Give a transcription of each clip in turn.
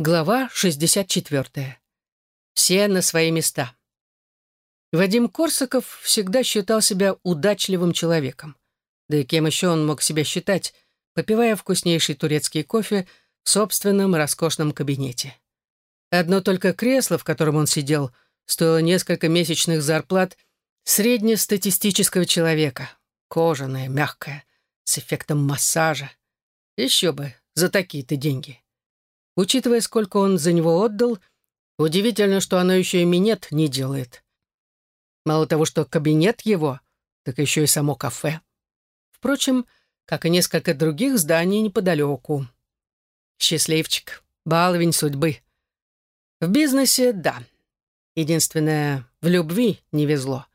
Глава 64. Все на свои места. Вадим Корсаков всегда считал себя удачливым человеком. Да и кем еще он мог себя считать, попивая вкуснейший турецкий кофе в собственном роскошном кабинете. Одно только кресло, в котором он сидел, стоило несколько месячных зарплат среднестатистического человека. Кожаное, мягкое, с эффектом массажа. Еще бы, за такие-то деньги. Учитывая, сколько он за него отдал, удивительно, что оно еще и минет не делает. Мало того, что кабинет его, так еще и само кафе. Впрочем, как и несколько других зданий неподалеку. Счастливчик, баловень судьбы. В бизнесе — да. Единственное, в любви не везло.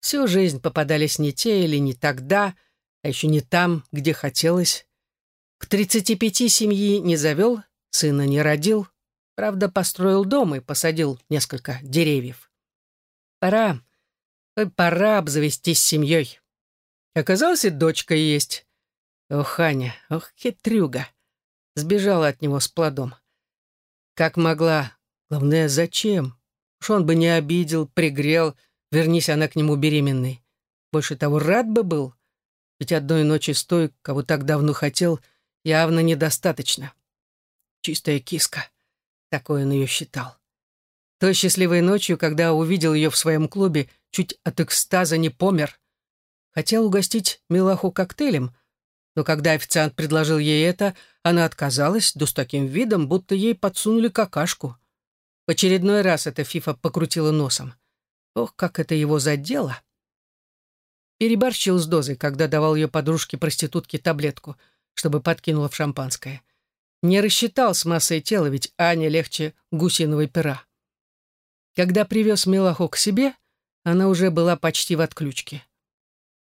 Всю жизнь попадались не те или не тогда, а еще не там, где хотелось. К 35 семьи не завел, Сына не родил, правда, построил дом и посадил несколько деревьев. Пора, пора обзавестись семьей. Оказалось, дочка есть. Ох, Аня, ох, хитрюга. Сбежала от него с плодом. Как могла, главное, зачем? Уж он бы не обидел, пригрел, вернись она к нему беременной. Больше того, рад бы был. Ведь одной ночи с той, кого так давно хотел, явно недостаточно. Чистая киска. Такой он ее считал. Той счастливой ночью, когда увидел ее в своем клубе, чуть от экстаза не помер. Хотел угостить Милаху коктейлем, но когда официант предложил ей это, она отказалась, да с таким видом, будто ей подсунули какашку. В очередной раз эта фифа покрутила носом. Ох, как это его задело! Переборщил с дозой, когда давал ее подружке-проститутке таблетку, чтобы подкинула в шампанское. Не рассчитал с массой тела, ведь Аня легче гусиного пера. Когда привез Милаху к себе, она уже была почти в отключке.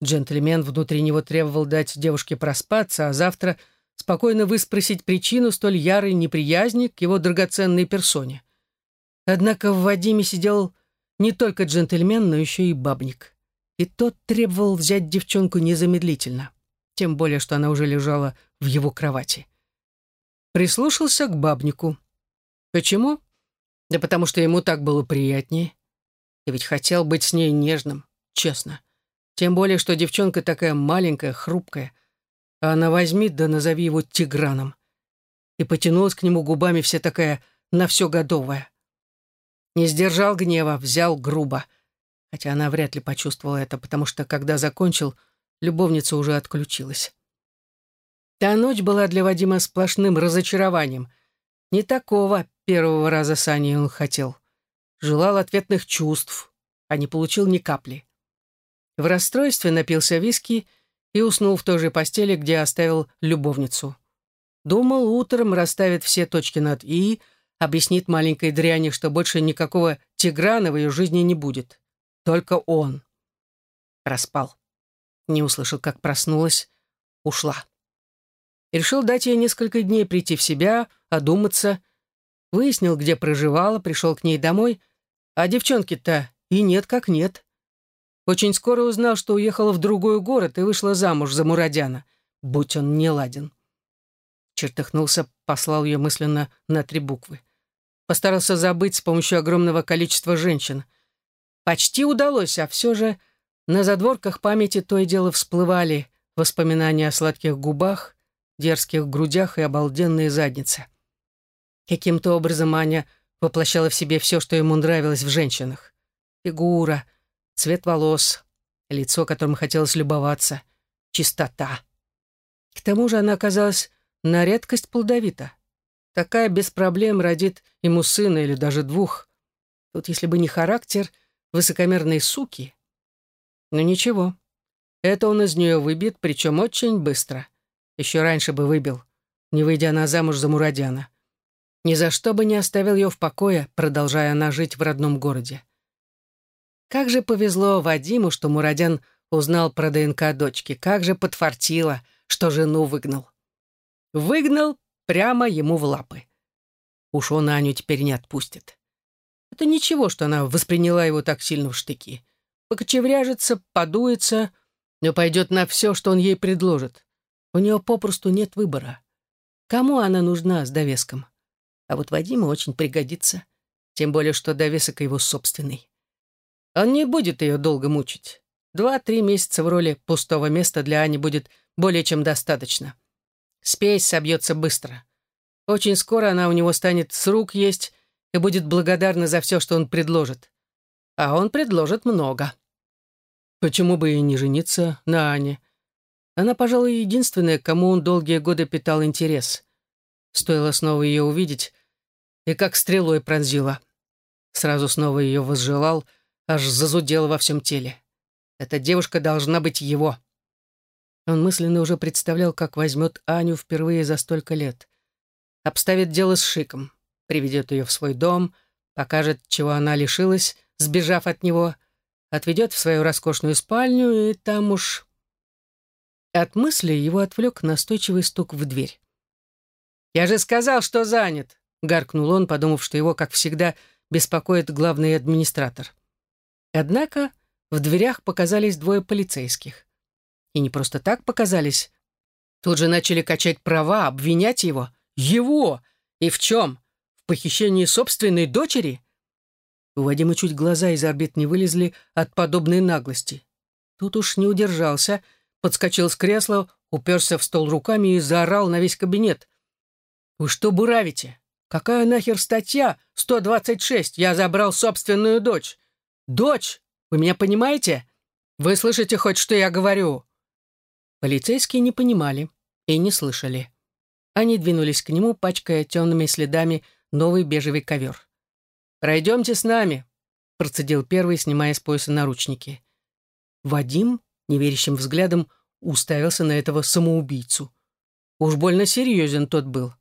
Джентльмен внутри него требовал дать девушке проспаться, а завтра спокойно выспросить причину столь ярой неприязни к его драгоценной персоне. Однако в Вадиме сидел не только джентльмен, но еще и бабник. И тот требовал взять девчонку незамедлительно, тем более, что она уже лежала в его кровати прислушался к бабнику. Почему? Да потому что ему так было приятнее. И ведь хотел быть с ней нежным, честно. Тем более, что девчонка такая маленькая, хрупкая. А она возьми, да назови его Тиграном. И потянулась к нему губами вся такая на все годовая. Не сдержал гнева, взял грубо. Хотя она вряд ли почувствовала это, потому что, когда закончил, любовница уже отключилась. Та ночь была для Вадима сплошным разочарованием. Не такого первого раза с Аней он хотел. Желал ответных чувств, а не получил ни капли. В расстройстве напился виски и уснул в той же постели, где оставил любовницу. Думал, утром расставит все точки над «и», объяснит маленькой дряни, что больше никакого Тиграна в ее жизни не будет. Только он. Распал. Не услышал, как проснулась. Ушла решил дать ей несколько дней прийти в себя, одуматься. Выяснил, где проживала, пришел к ней домой, а девчонки-то и нет как нет. Очень скоро узнал, что уехала в другой город и вышла замуж за Мурадяна, будь он не ладен. Чертыхнулся, послал ее мысленно на три буквы. Постарался забыть с помощью огромного количества женщин. Почти удалось, а все же на задворках памяти то и дело всплывали воспоминания о сладких губах, дерзких грудях и обалденные задницы. Каким-то образом Аня воплощала в себе все, что ему нравилось в женщинах. Фигура, цвет волос, лицо, которым хотелось любоваться, чистота. К тому же она оказалась на редкость плодовита. Такая без проблем родит ему сына или даже двух. Тут, если бы не характер высокомерной суки. Но ничего, это он из нее выбит, причем очень быстро. Еще раньше бы выбил, не выйдя она замуж за Мурадяна. Ни за что бы не оставил ее в покое, продолжая она жить в родном городе. Как же повезло Вадиму, что Мурадян узнал про ДНК дочки, как же подфартило, что жену выгнал. Выгнал прямо ему в лапы. Уж он Аню теперь не отпустит. Это ничего, что она восприняла его так сильно в штыки. Покочевряжется, подуется, но пойдет на все, что он ей предложит. У нее попросту нет выбора. Кому она нужна с довеском? А вот Вадиму очень пригодится, тем более что довесок его собственный. Он не будет ее долго мучить. Два-три месяца в роли пустого места для Ани будет более чем достаточно. Спесь собьется быстро. Очень скоро она у него станет с рук есть и будет благодарна за все, что он предложит. А он предложит много. Почему бы и не жениться на Ане? Она, пожалуй, единственная, кому он долгие годы питал интерес. Стоило снова ее увидеть, и как стрелой пронзила. Сразу снова ее возжелал, аж зазудел во всем теле. Эта девушка должна быть его. Он мысленно уже представлял, как возьмет Аню впервые за столько лет. Обставит дело с Шиком, приведет ее в свой дом, покажет, чего она лишилась, сбежав от него, отведет в свою роскошную спальню, и там уж... От мысли его отвлек настойчивый стук в дверь. «Я же сказал, что занят!» — гаркнул он, подумав, что его, как всегда, беспокоит главный администратор. Однако в дверях показались двое полицейских. И не просто так показались. Тут же начали качать права, обвинять его. Его! И в чем? В похищении собственной дочери? У Вадима чуть глаза из орбит не вылезли от подобной наглости. Тут уж не удержался, подскочил с кресла, уперся в стол руками и заорал на весь кабинет. «Вы что буравите? Какая нахер статья? 126. Я забрал собственную дочь. Дочь! Вы меня понимаете? Вы слышите хоть, что я говорю?» Полицейские не понимали и не слышали. Они двинулись к нему, пачкая темными следами новый бежевый ковер. «Пройдемте с нами», — процедил первый, снимая с пояса наручники. Вадим, неверящим взглядом, уставился на этого самоубийцу. Уж больно серьезен тот был.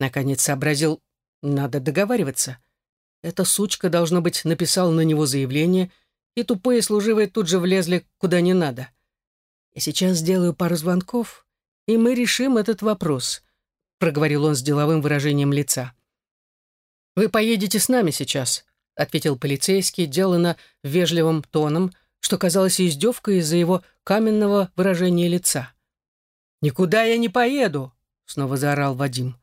Наконец сообразил, надо договариваться. Эта сучка, должно быть, написала на него заявление, и тупые служивые тут же влезли куда не надо — «Я сейчас сделаю пару звонков, и мы решим этот вопрос», — проговорил он с деловым выражением лица. «Вы поедете с нами сейчас», — ответил полицейский, делано вежливым тоном, что казалось издевкой из-за его каменного выражения лица. «Никуда я не поеду!» — снова заорал Вадим.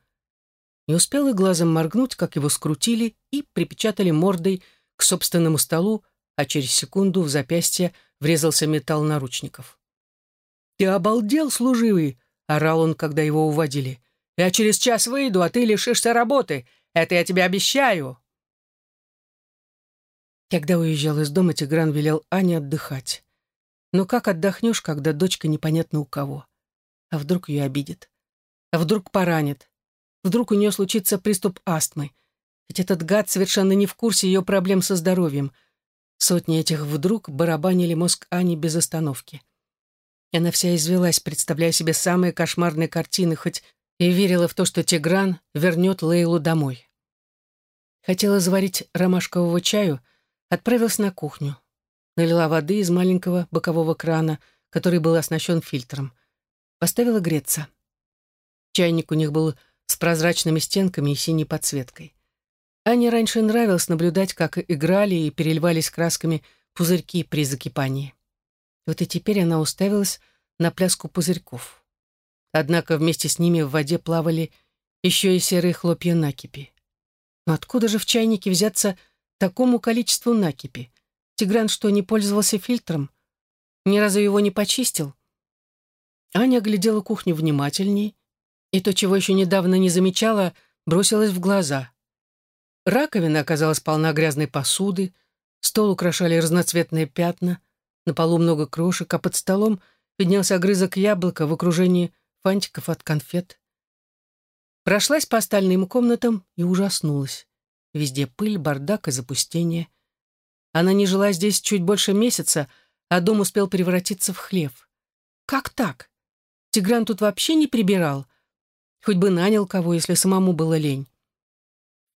Не успел и глазом моргнуть, как его скрутили и припечатали мордой к собственному столу, а через секунду в запястье врезался металл наручников. «Ты обалдел, служивый!» — орал он, когда его уводили. «Я через час выйду, а ты лишишься работы. Это я тебе обещаю!» Когда уезжал из дома, Тигран велел Ане отдыхать. Но как отдохнешь, когда дочка непонятно у кого? А вдруг ее обидит? А вдруг поранит? Вдруг у нее случится приступ астмы? Ведь этот гад совершенно не в курсе ее проблем со здоровьем. Сотни этих вдруг барабанили мозг Ани без остановки. И она вся извелась, представляя себе самые кошмарные картины, хоть и верила в то, что Тигран вернет Лейлу домой. Хотела заварить ромашкового чаю, отправилась на кухню. Налила воды из маленького бокового крана, который был оснащен фильтром. Поставила греться. Чайник у них был с прозрачными стенками и синей подсветкой. Ане раньше нравилось наблюдать, как играли и переливались красками пузырьки при закипании. Вот и теперь она уставилась на пляску пузырьков. Однако вместе с ними в воде плавали еще и серые хлопья накипи. Но откуда же в чайнике взяться такому количеству накипи? Тигран что, не пользовался фильтром? Ни разу его не почистил? Аня оглядела кухню внимательней, и то, чего еще недавно не замечала, бросилось в глаза. Раковина оказалась полна грязной посуды, стол украшали разноцветные пятна — на полу много крошек, а под столом виднелся огрызок яблока в окружении фантиков от конфет. Прошлась по остальным комнатам и ужаснулась. Везде пыль, бардак и запустение. Она не жила здесь чуть больше месяца, а дом успел превратиться в хлев. Как так? Тигран тут вообще не прибирал. Хоть бы нанял кого, если самому было лень.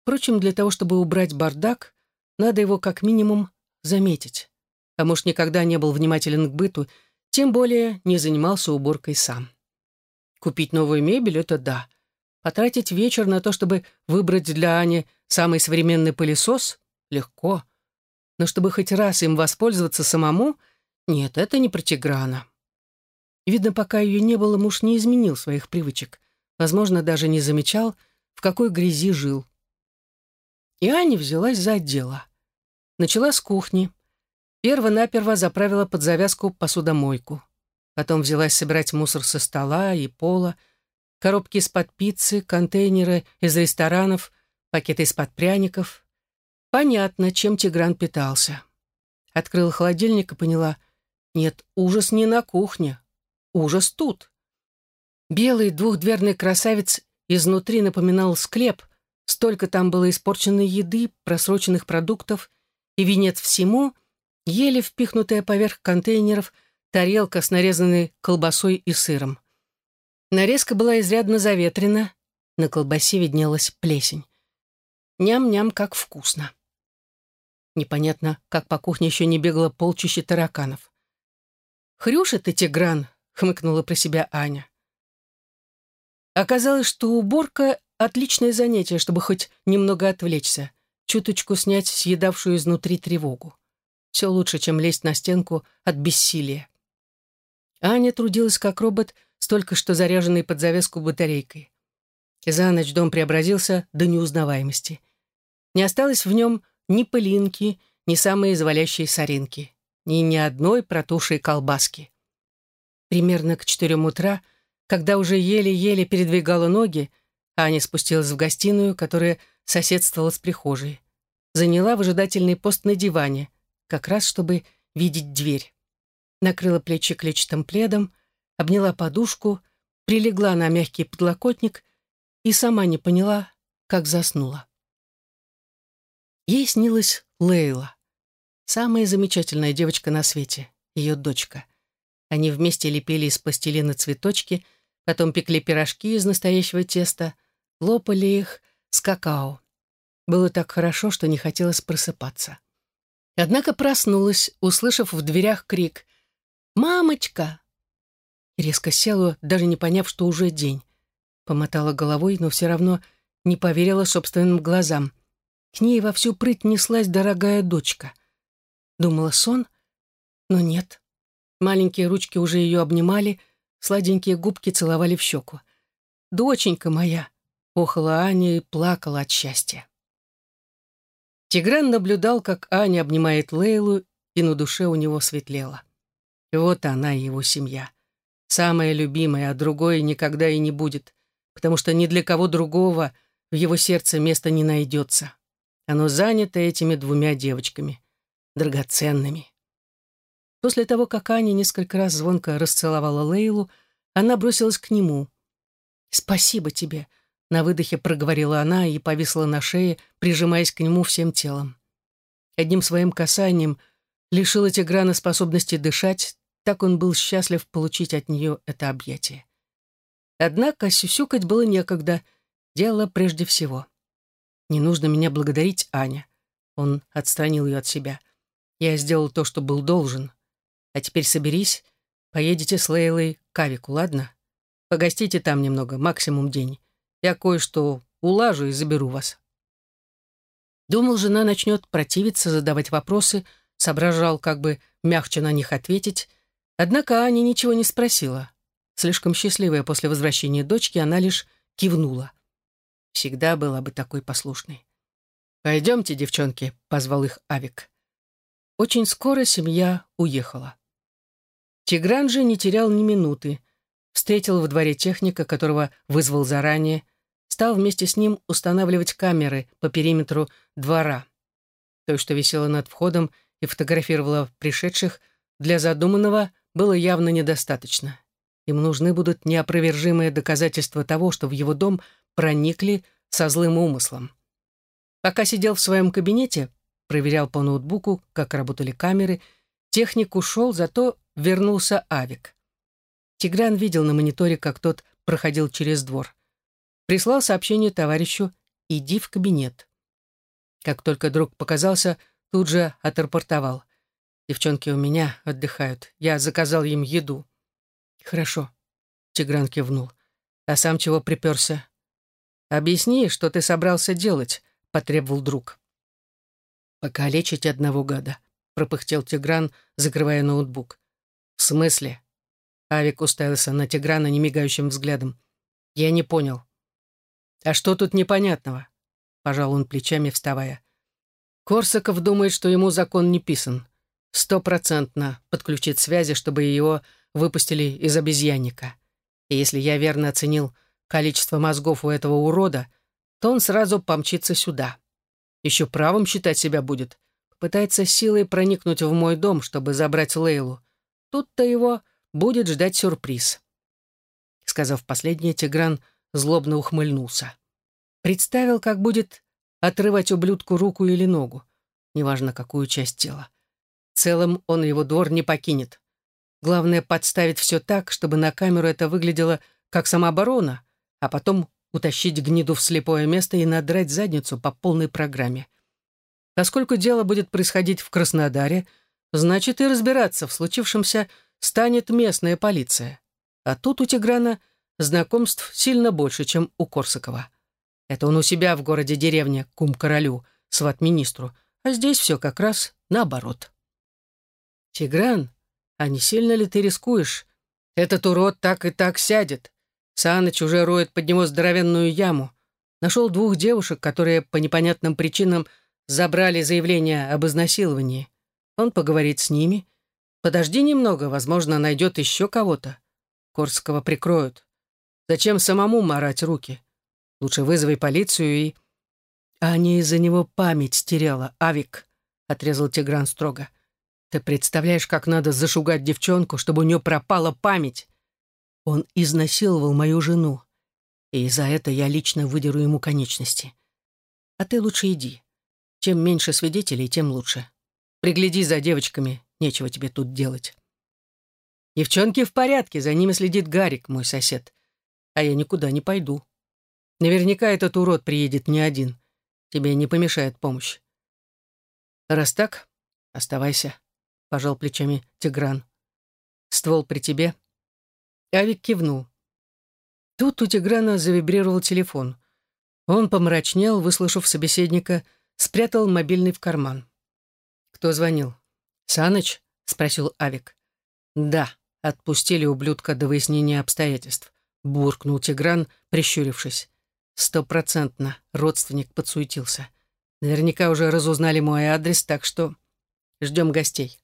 Впрочем, для того, чтобы убрать бардак, надо его как минимум заметить а муж никогда не был внимателен к быту, тем более не занимался уборкой сам. Купить новую мебель — это да. Потратить вечер на то, чтобы выбрать для Ани самый современный пылесос — легко. Но чтобы хоть раз им воспользоваться самому — нет, это не про Тиграна. Видно, пока ее не было, муж не изменил своих привычек. Возможно, даже не замечал, в какой грязи жил. И Аня взялась за дело. Начала с кухни. Перво-наперво заправила под завязку посудомойку. Потом взялась собирать мусор со стола и пола, коробки из-под пиццы, контейнеры из ресторанов, пакеты из-под пряников. Понятно, чем Тигран питался. Открыла холодильник и поняла, нет, ужас не на кухне, ужас тут. Белый двухдверный красавец изнутри напоминал склеп, столько там было испорченной еды, просроченных продуктов, и венец всему — еле впихнутая поверх контейнеров тарелка с нарезанной колбасой и сыром. Нарезка была изрядно заветрена, на колбасе виднелась плесень. Ням-ням, как вкусно. Непонятно, как по кухне еще не бегало полчища тараканов. «Хрюша ты, Тигран!» — хмыкнула про себя Аня. Оказалось, что уборка — отличное занятие, чтобы хоть немного отвлечься, чуточку снять съедавшую изнутри тревогу. Все лучше, чем лезть на стенку от бессилия. Аня трудилась как робот с только что заряженной под завеску батарейкой. За ночь дом преобразился до неузнаваемости. Не осталось в нем ни пылинки, ни самой завалящей соринки, ни ни одной протушей колбаски. Примерно к четырем утра — когда уже еле-еле передвигала ноги, Аня спустилась в гостиную, которая соседствовала с прихожей. Заняла выжидательный пост на диване, как раз чтобы видеть дверь. Накрыла плечи клетчатым пледом, обняла подушку, прилегла на мягкий подлокотник и сама не поняла, как заснула. Ей снилась Лейла, самая замечательная девочка на свете, ее дочка. Они вместе лепили из пластилина цветочки, потом пекли пирожки из настоящего теста, лопали их с какао. Было так хорошо, что не хотелось просыпаться. Однако проснулась, услышав в дверях крик «Мамочка!» И резко села, даже не поняв, что уже день. Помотала головой, но все равно не поверила собственным глазам. К ней во всю прыть неслась дорогая дочка. Думала сон, но нет. Маленькие ручки уже ее обнимали, сладенькие губки целовали в щеку. «Доченька моя!» — охала Аня и плакала от счастья. Тигран наблюдал, как Аня обнимает Лейлу, и на душе у него светлело. вот она и его семья. Самая любимая, а другой никогда и не будет, потому что ни для кого другого в его сердце места не найдется. Оно занято этими двумя девочками, драгоценными. После того, как Аня несколько раз звонко расцеловала Лейлу, она бросилась к нему. «Спасибо тебе», — на выдохе проговорила она и повисла на шее, прижимаясь к нему всем телом. Одним своим касанием лишила Тиграна способности дышать, так он был счастлив получить от нее это объятие. Однако сюсюкать было некогда, дело прежде всего. «Не нужно меня благодарить, Аня». Он отстранил ее от себя. «Я сделал то, что был должен. А теперь соберись, поедете с Лейлой к Авику, ладно? Погостите там немного, максимум день. Я кое-что улажу и заберу вас». Думал, жена начнет противиться, задавать вопросы, соображал, как бы мягче на них ответить. Однако Аня ничего не спросила. Слишком счастливая после возвращения дочки, она лишь кивнула. Всегда была бы такой послушной. «Пойдемте, девчонки», — позвал их Авик. Очень скоро семья уехала. Тигран же не терял ни минуты. Встретил во дворе техника, которого вызвал заранее, стал вместе с ним устанавливать камеры по периметру двора. То, что висело над входом и фотографировало пришедших, для задуманного было явно недостаточно. Им нужны будут неопровержимые доказательства того, что в его дом проникли со злым умыслом. Пока сидел в своем кабинете, проверял по ноутбуку, как работали камеры, техник ушел, зато вернулся Авик. Тигран видел на мониторе, как тот проходил через двор. Прислал сообщение товарищу «Иди в кабинет». Как только друг показался, тут же отрапортовал. «Девчонки у меня отдыхают. Я заказал им еду». «Хорошо», — Тигран кивнул. «А сам чего приперся?» «Объясни, что ты собрался делать», — потребовал друг. «Покалечить одного гада», — пропыхтел Тигран, закрывая ноутбук. «В смысле?» Авик уставился на Тиграна немигающим взглядом. «Я не понял». «А что тут непонятного?» — пожал он плечами, вставая. Корсаков думает, что ему закон не писан. Стопроцентно подключит связи, чтобы его выпустили из обезьянника. И если я верно оценил количество мозгов у этого урода, то он сразу помчится сюда. Еще правым считать себя будет. Пытается силой проникнуть в мой дом, чтобы забрать Лейлу. Тут-то его будет ждать сюрприз. Сказав последнее, Тигран злобно ухмыльнулся. Представил, как будет отрывать ублюдку руку или ногу, неважно какую часть тела. В целом он его двор не покинет. Главное подставить все так, чтобы на камеру это выглядело как самооборона, а потом утащить гниду в слепое место и надрать задницу по полной программе. Поскольку дело будет происходить в Краснодаре, значит и разбираться в случившемся станет местная полиция. А тут у Тиграна знакомств сильно больше, чем у Корсакова. Это он у себя в городе-деревне, кум-королю, сват-министру, а здесь все как раз наоборот. «Тигран, а не сильно ли ты рискуешь? Этот урод так и так сядет. Саныч уже роет под него здоровенную яму. Нашел двух девушек, которые по непонятным причинам забрали заявление об изнасиловании. Он поговорит с ними. Подожди немного, возможно, найдет еще кого-то. Корского прикроют. Зачем самому марать руки? Лучше вызови полицию и... А не из-за него память стеряла, Авик, — отрезал Тигран строго. Ты представляешь, как надо зашугать девчонку, чтобы у нее пропала память? Он изнасиловал мою жену, и за это я лично выдеру ему конечности. А ты лучше иди. Чем меньше свидетелей, тем лучше. Пригляди за девочками, нечего тебе тут делать. Девчонки в порядке, за ними следит Гарик, мой сосед. А я никуда не пойду. Наверняка этот урод приедет не один. Тебе не помешает помощь. Раз так, оставайся, — пожал плечами Тигран. Ствол при тебе. Авик кивнул. Тут у Тиграна завибрировал телефон. Он помрачнел, выслушав собеседника, спрятал мобильный в карман. «Кто звонил?» «Саныч?» — спросил Авик. «Да», Отпустили ублюдка до выяснения обстоятельств. Буркнул Тигран, прищурившись. Стопроцентно родственник подсуетился. Наверняка уже разузнали мой адрес, так что ждем гостей.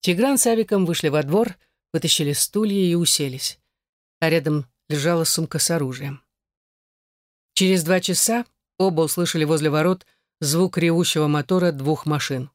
Тигран с Авиком вышли во двор, вытащили стулья и уселись. А рядом лежала сумка с оружием. Через два часа оба услышали возле ворот звук ревущего мотора двух машин.